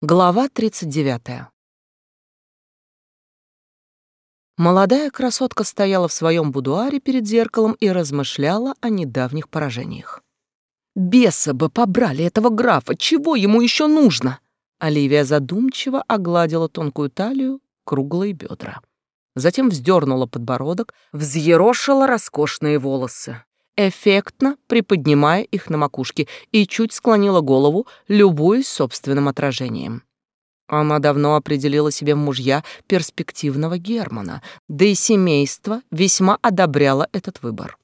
Глава 39. Молодая красотка стояла в своем будуаре перед зеркалом и размышляла о недавних поражениях. «Беса бы побрали этого графа! Чего ему еще нужно?» Оливия задумчиво огладила тонкую талию, круглые бедра. Затем вздернула подбородок, взъерошила роскошные волосы эффектно приподнимая их на макушке, и чуть склонила голову, любуясь собственным отражением. Она давно определила себе мужья перспективного Германа, да и семейство весьма одобряло этот выбор.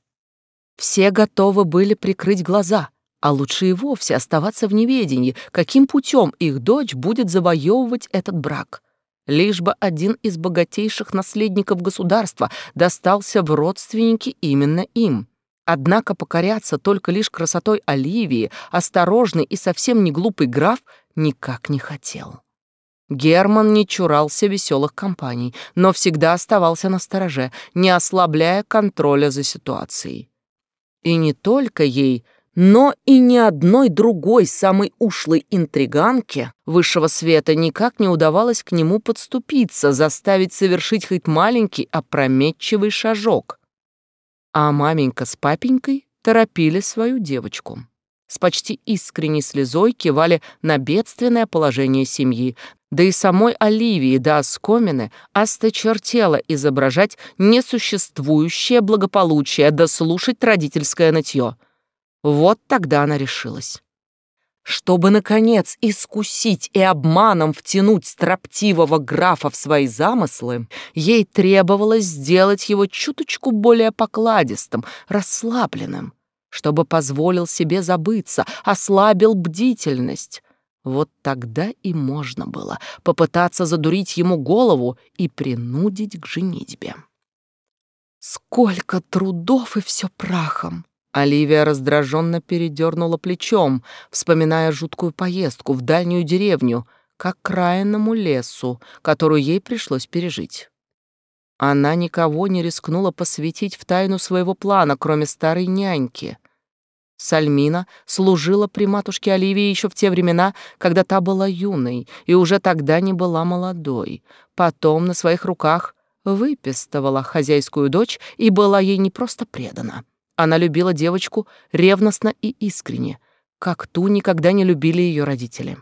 Все готовы были прикрыть глаза, а лучше и вовсе оставаться в неведении, каким путем их дочь будет завоевывать этот брак. Лишь бы один из богатейших наследников государства достался в родственники именно им — Однако покоряться только лишь красотой Оливии осторожный и совсем не глупый граф никак не хотел. Герман не чурался веселых компаний, но всегда оставался на стороже, не ослабляя контроля за ситуацией. И не только ей, но и ни одной другой самой ушлой интриганке высшего света никак не удавалось к нему подступиться, заставить совершить хоть маленький опрометчивый шажок — а маменька с папенькой торопили свою девочку. С почти искренней слезой кивали на бедственное положение семьи, да и самой Оливии до оскомины осточертела изображать несуществующее благополучие да слушать родительское нытье. Вот тогда она решилась. Чтобы, наконец, искусить и обманом втянуть строптивого графа в свои замыслы, ей требовалось сделать его чуточку более покладистым, расслабленным, чтобы позволил себе забыться, ослабил бдительность. Вот тогда и можно было попытаться задурить ему голову и принудить к женитьбе. Сколько трудов и все прахом! Оливия раздраженно передернула плечом, вспоминая жуткую поездку в дальнюю деревню, к окраинному лесу, которую ей пришлось пережить. Она никого не рискнула посвятить в тайну своего плана, кроме старой няньки. Сальмина служила при матушке Оливии еще в те времена, когда та была юной и уже тогда не была молодой. Потом на своих руках выпестовала хозяйскую дочь и была ей не просто предана — она любила девочку ревностно и искренне, как ту никогда не любили ее родители.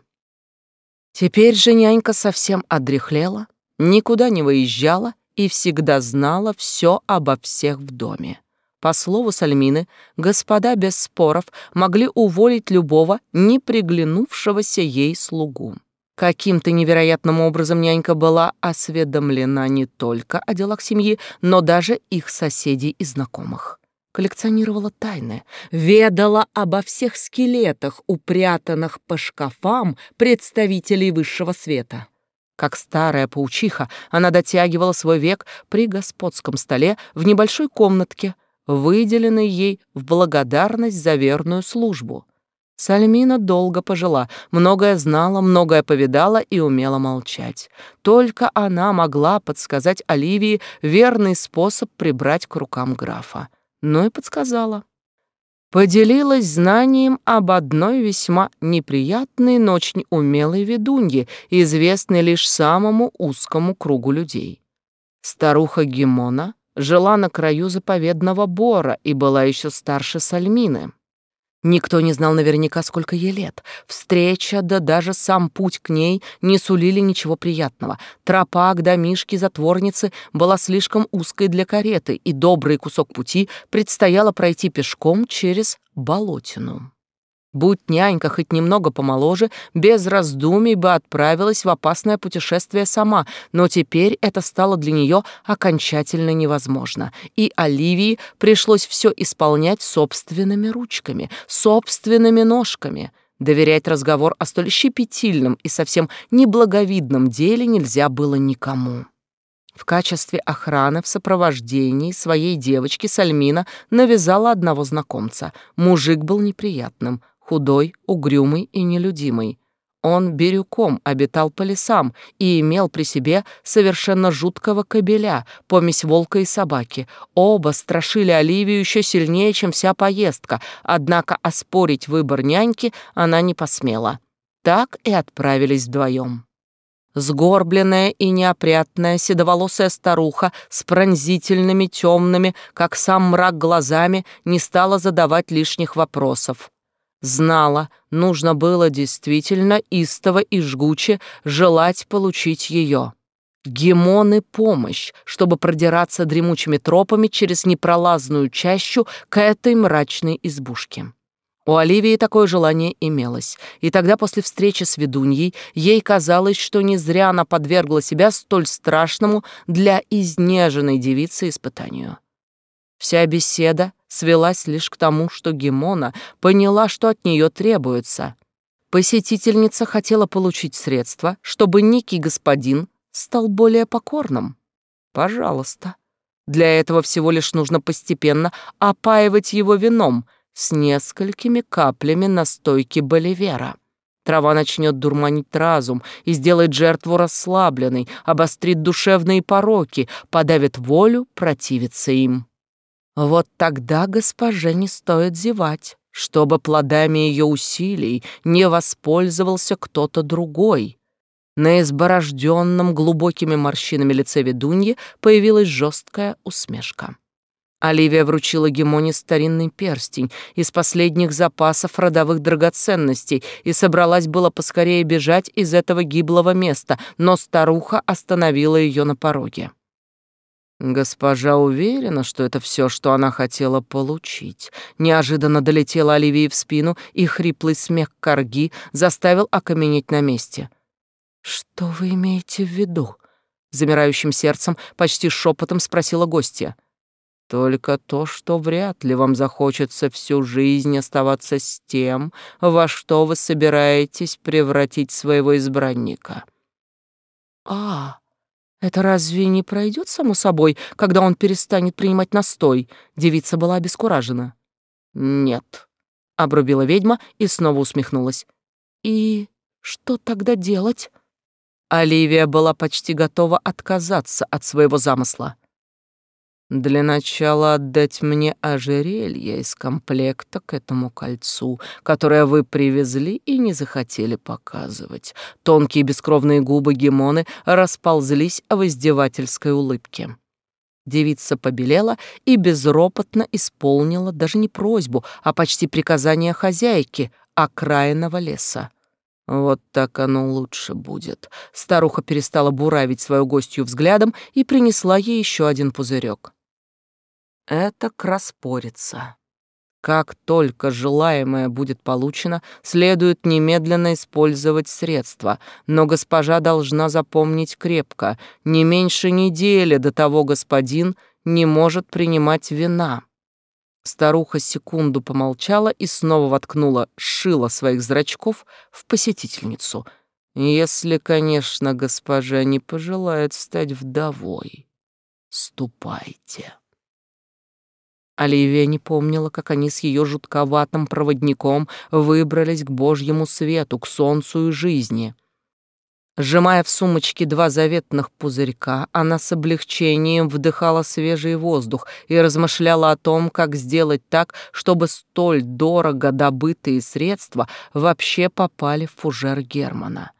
Теперь же нянька совсем одряхлела, никуда не выезжала и всегда знала все обо всех в доме. По слову Сальмины, господа без споров могли уволить любого не приглянувшегося ей слугу. Каким-то невероятным образом нянька была осведомлена не только о делах семьи, но даже их соседей и знакомых коллекционировала тайны, ведала обо всех скелетах, упрятанных по шкафам представителей высшего света. Как старая паучиха, она дотягивала свой век при господском столе в небольшой комнатке, выделенной ей в благодарность за верную службу. Сальмина долго пожила, многое знала, многое повидала и умела молчать. Только она могла подсказать Оливии верный способ прибрать к рукам графа но и подсказала. Поделилась знанием об одной весьма неприятной, но очень умелой ведунье, известной лишь самому узкому кругу людей. Старуха Гимона жила на краю заповедного бора и была еще старше Сальмины. Никто не знал наверняка, сколько ей лет. Встреча, да даже сам путь к ней не сулили ничего приятного. Тропа к домишке затворницы была слишком узкой для кареты, и добрый кусок пути предстояло пройти пешком через болотину. Будь нянька хоть немного помоложе, без раздумий бы отправилась в опасное путешествие сама, но теперь это стало для нее окончательно невозможно, и Оливии пришлось все исполнять собственными ручками, собственными ножками. Доверять разговор о столь щепетильном и совсем неблаговидном деле нельзя было никому. В качестве охраны в сопровождении своей девочки Сальмина навязала одного знакомца. Мужик был неприятным, худой, угрюмый и нелюдимый. Он бирюком обитал по лесам и имел при себе совершенно жуткого кобеля, помесь волка и собаки. Оба страшили Оливию еще сильнее, чем вся поездка, однако оспорить выбор няньки она не посмела. Так и отправились вдвоем. Сгорбленная и неопрятная седоволосая старуха с пронзительными темными, как сам мрак, глазами не стала задавать лишних вопросов. Знала, нужно было действительно истово и жгуче желать получить ее. Гемоны помощь, чтобы продираться дремучими тропами через непролазную чащу к этой мрачной избушке. У Оливии такое желание имелось, и тогда после встречи с ведуньей ей казалось, что не зря она подвергла себя столь страшному для изнеженной девицы испытанию. Вся беседа свелась лишь к тому, что Гемона поняла, что от нее требуется. Посетительница хотела получить средства, чтобы некий господин стал более покорным. Пожалуйста. Для этого всего лишь нужно постепенно опаивать его вином — с несколькими каплями настойки боливера. Трава начнет дурманить разум и сделает жертву расслабленной, обострит душевные пороки, подавит волю противиться им. Вот тогда госпоже не стоит зевать, чтобы плодами ее усилий не воспользовался кто-то другой. На изборожденном глубокими морщинами лице ведуньи появилась жесткая усмешка. Оливия вручила Гемоне старинный перстень из последних запасов родовых драгоценностей и собралась было поскорее бежать из этого гиблого места, но старуха остановила ее на пороге. Госпожа уверена, что это все, что она хотела получить. Неожиданно долетела Оливии в спину, и хриплый смех корги заставил окаменеть на месте. «Что вы имеете в виду?» Замирающим сердцем, почти шепотом спросила гостья. Только то, что вряд ли вам захочется всю жизнь оставаться с тем, во что вы собираетесь превратить своего избранника. А, это разве не пройдет само собой, когда он перестанет принимать настой? Девица была обескуражена. Нет, обрубила ведьма и снова усмехнулась. И что тогда делать? Оливия была почти готова отказаться от своего замысла. Для начала отдать мне ожерелье из комплекта к этому кольцу, которое вы привезли и не захотели показывать. Тонкие бескровные губы Гемоны расползлись в издевательской улыбке. Девица побелела и безропотно исполнила даже не просьбу, а почти приказание хозяйки окраинного леса. Вот так оно лучше будет. Старуха перестала буравить свою гостью взглядом и принесла ей еще один пузырек. Это краспорится. Как только желаемое будет получено, следует немедленно использовать средства, но госпожа должна запомнить крепко, не меньше недели до того господин не может принимать вина. Старуха секунду помолчала и снова воткнула шило своих зрачков в посетительницу. Если, конечно, госпожа не пожелает стать вдовой. Ступайте. Оливия не помнила, как они с ее жутковатым проводником выбрались к Божьему свету, к солнцу и жизни. Сжимая в сумочке два заветных пузырька, она с облегчением вдыхала свежий воздух и размышляла о том, как сделать так, чтобы столь дорого добытые средства вообще попали в фужер Германа.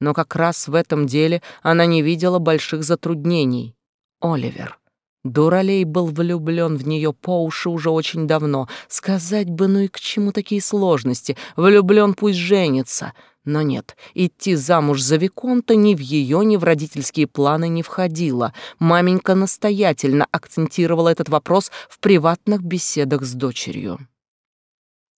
Но как раз в этом деле она не видела больших затруднений. Оливер. Дуралей был влюблен в нее по уши уже очень давно. Сказать бы, ну и к чему такие сложности? Влюблен пусть женится. Но нет, идти замуж за Виконта ни в ее, ни в родительские планы не входило. Маменька настоятельно акцентировала этот вопрос в приватных беседах с дочерью.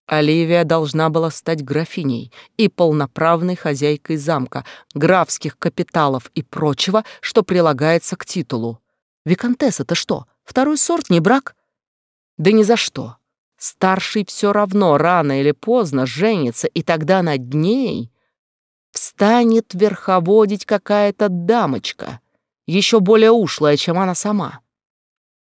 Оливия должна была стать графиней и полноправной хозяйкой замка, графских капиталов и прочего, что прилагается к титулу. Викантесса-то что, второй сорт, не брак? Да ни за что. Старший все равно рано или поздно женится, и тогда над ней встанет верховодить какая-то дамочка, еще более ушлая, чем она сама.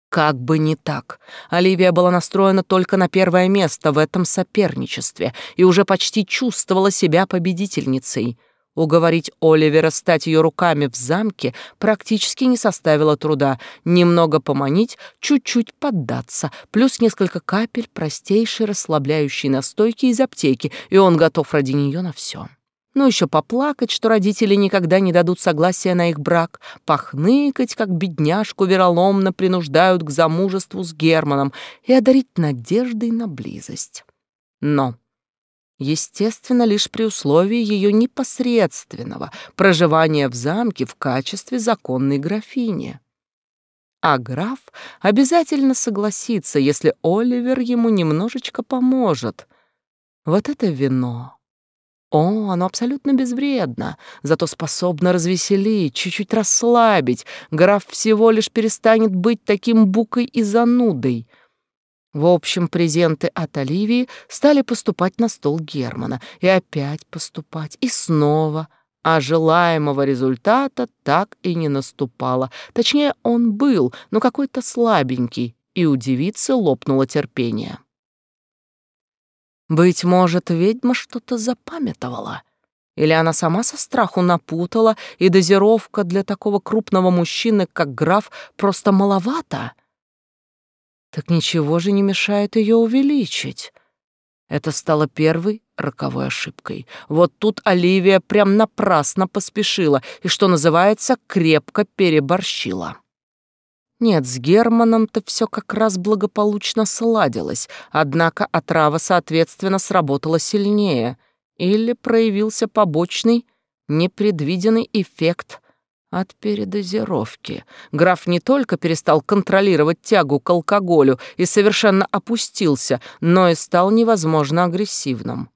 Как бы не так. Оливия была настроена только на первое место в этом соперничестве и уже почти чувствовала себя победительницей — Уговорить Оливера стать ее руками в замке практически не составило труда. Немного поманить, чуть-чуть поддаться, плюс несколько капель простейшей расслабляющей настойки из аптеки, и он готов ради нее на все. Ну, еще поплакать, что родители никогда не дадут согласия на их брак, похныкать, как бедняжку вероломно принуждают к замужеству с Германом и одарить надеждой на близость. Но, естественно, лишь при условии ее непосредственного проживания в замке в качестве законной графини. А граф обязательно согласится, если Оливер ему немножечко поможет. Вот это вино о, оно абсолютно безвредно, зато способно развеселить, чуть-чуть расслабить. Граф всего лишь перестанет быть таким букой и занудой. В общем, презенты от Оливии стали поступать на стол Германа, и опять поступать, и снова. А желаемого результата так и не наступало. Точнее, он был, но какой-то слабенький, и у девицы лопнуло терпение. Быть может, ведьма что-то запамятовала. Или она сама со страху напутала, и дозировка для такого крупного мужчины, как граф, просто маловато? Так ничего же не мешает ее увеличить. Это стало первой роковой ошибкой. Вот тут Оливия прям напрасно поспешила и, что называется, крепко переборщила. Нет, с Германом-то все как раз благополучно сладилось, однако отрава, соответственно, сработала сильнее, или проявился побочный, непредвиденный эффект от передозировки. Граф не только перестал контролировать тягу к алкоголю и совершенно опустился, но и стал невозможно агрессивным.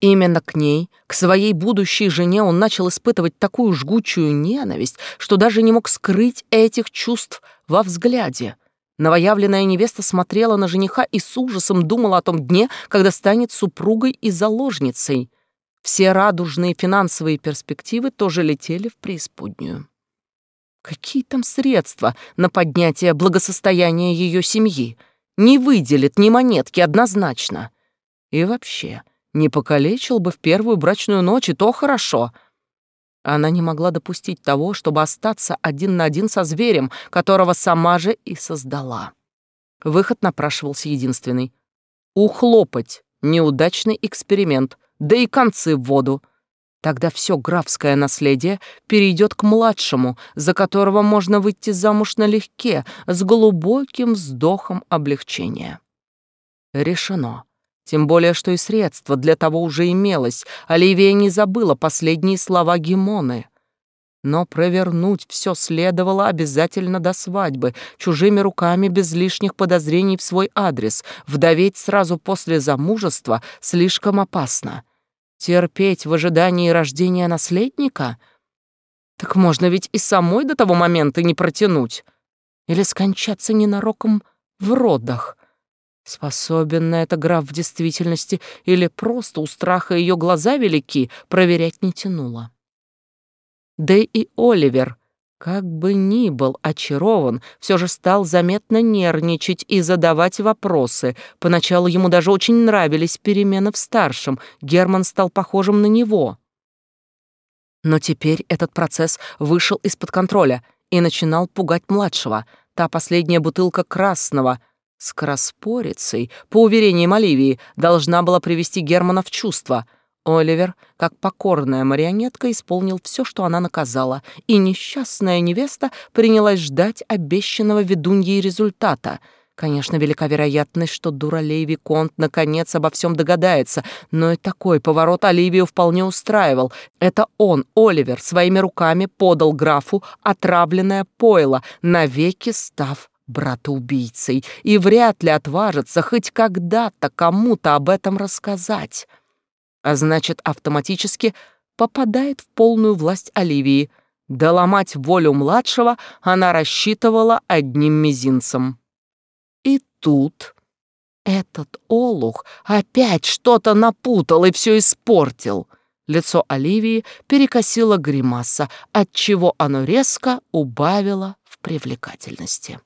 Именно к ней, к своей будущей жене он начал испытывать такую жгучую ненависть, что даже не мог скрыть этих чувств во взгляде. Новоявленная невеста смотрела на жениха и с ужасом думала о том дне, когда станет супругой и заложницей. Все радужные финансовые перспективы тоже летели в преисподнюю. Какие там средства на поднятие благосостояния ее семьи? Не выделит ни монетки однозначно. И вообще, не покалечил бы в первую брачную ночь, и то хорошо. Она не могла допустить того, чтобы остаться один на один со зверем, которого сама же и создала. Выход напрашивался единственный. Ухлопать неудачный эксперимент, да и концы в воду. Тогда все графское наследие перейдет к младшему, за которого можно выйти замуж налегке, с глубоким вздохом облегчения. Решено. Тем более, что и средство для того уже имелось. Оливия не забыла последние слова Гимоны. Но провернуть все следовало обязательно до свадьбы, чужими руками, без лишних подозрений в свой адрес. Вдоветь сразу после замужества слишком опасно. Терпеть в ожидании рождения наследника? Так можно ведь и самой до того момента не протянуть. Или скончаться ненароком в родах. Способен на это граф в действительности или просто у страха ее глаза велики, проверять не тянуло. Да и Оливер, как бы ни был очарован, все же стал заметно нервничать и задавать вопросы. Поначалу ему даже очень нравились перемены в старшем, Герман стал похожим на него. Но теперь этот процесс вышел из-под контроля и начинал пугать младшего. Та последняя бутылка красного — Скороспорицей, по уверениям Оливии, должна была привести Германа в чувство. Оливер, как покорная марионетка, исполнил все, что она наказала, и несчастная невеста принялась ждать обещанного ведуньей результата. Конечно, велика вероятность, что дуралей Виконт наконец обо всем догадается, но и такой поворот Оливию вполне устраивал. Это он, Оливер, своими руками подал графу отравленное пойло, навеки став брата-убийцей и вряд ли отважится хоть когда-то кому-то об этом рассказать. А значит, автоматически попадает в полную власть Оливии. Доломать волю младшего она рассчитывала одним мизинцем. И тут этот олух опять что-то напутал и все испортил. Лицо Оливии перекосило гримаса, отчего оно резко убавило в привлекательности.